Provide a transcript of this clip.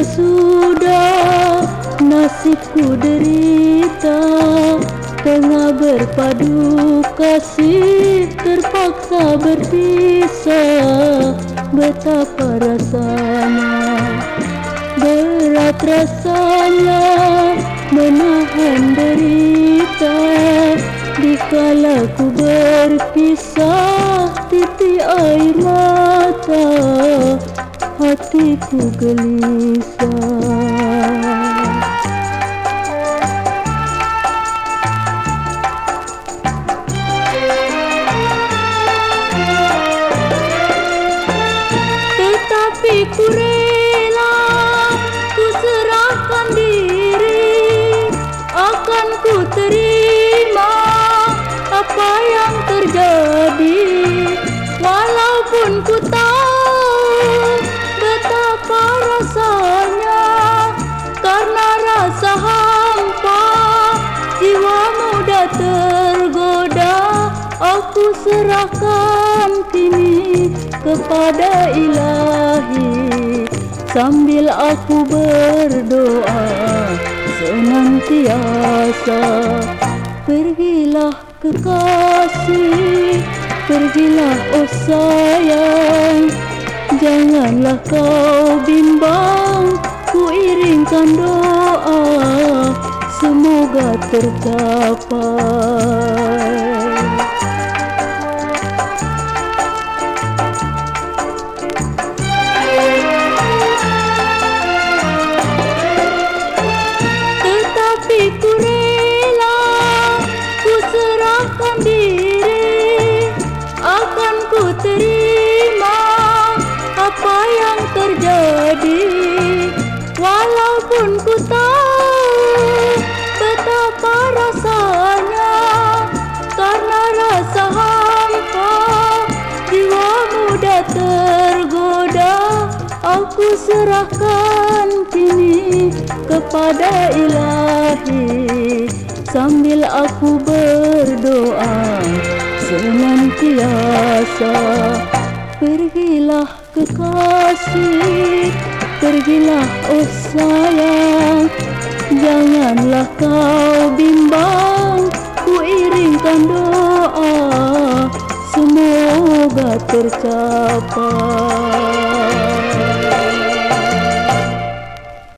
sudah nasibku derita Tengah berpadu kasih terpaksa berpisah. Betapa rasanya Berat rasanya menahan derita. Dikala ku berpisah titik air mata Hatiku gelisah. Tetapi ku rela Ku serahkan diri. Akan ku terima Apa yang terjadi. Walaupun ku tahu serahkan kini kepada ilahi. Sambil aku berdoa senantiasa Pergilah kekasih, pergilah oh sayang. Janganlah kau bimbang, ku iringkan doa. Semoga tercapai Aku serahkan kini kepada ilahi. Sambil aku berdoa senantiasa. Pergilah kekasih, pergilah oh sayang. Janganlah kau bimbang, ku iringkan doa. Semoga tercapai